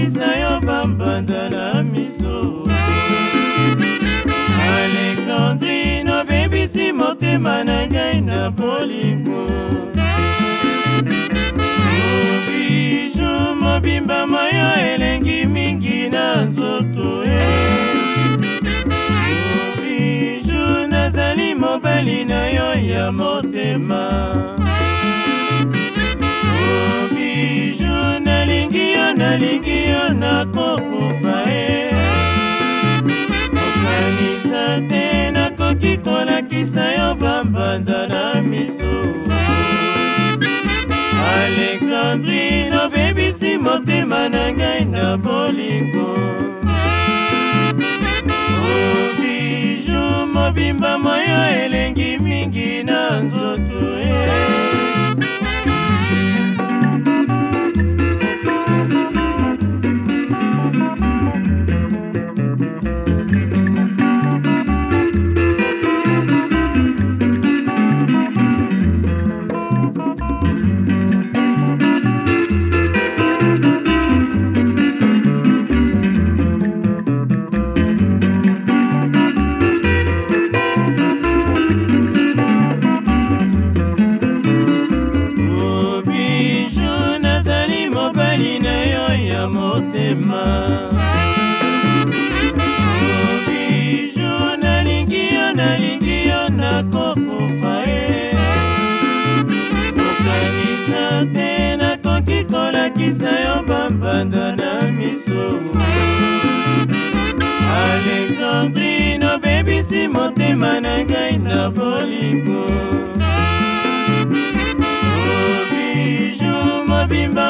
nakisa yo bambanda na miso alexandrine obebisi motema na ngai na bolingo obiju mobimbama yo elengi mingi na nzoto e obiju nazali mobali na yo ya motema nalingi yo nakokufa e kokanisa te nakoki kolakisa yo bambanda na miso alexandrine obebisi motema na ngai na bolingo obiju mobimba moyo elengi mingi na nzoto e eh. motema bijo nalingi yo nalingi yo nakokufa ye kokanisa te nakoki kolakisa yo bambanda na miso alexandrine obebisi motema na ngai na bolingo oh, bijo mobimba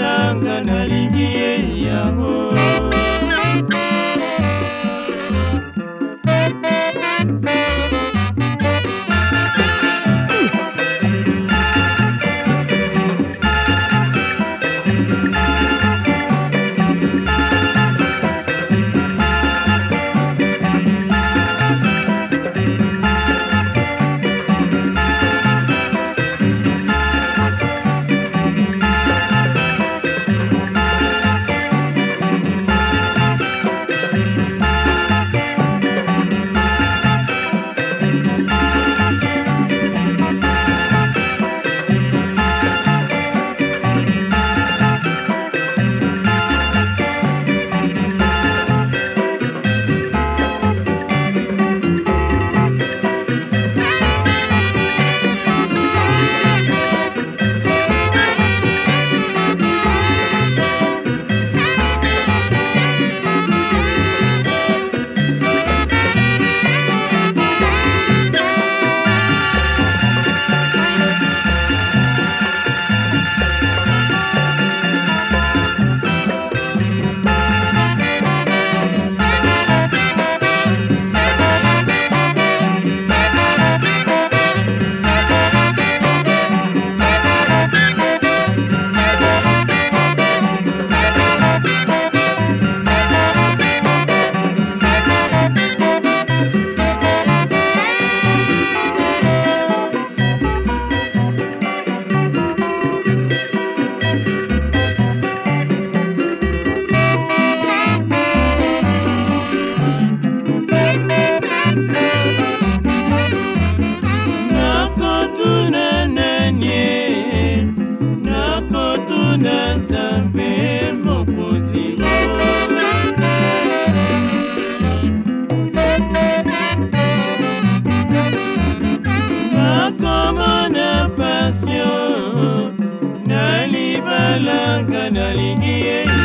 nanga nalingi ye yango ezalaka nalingi ye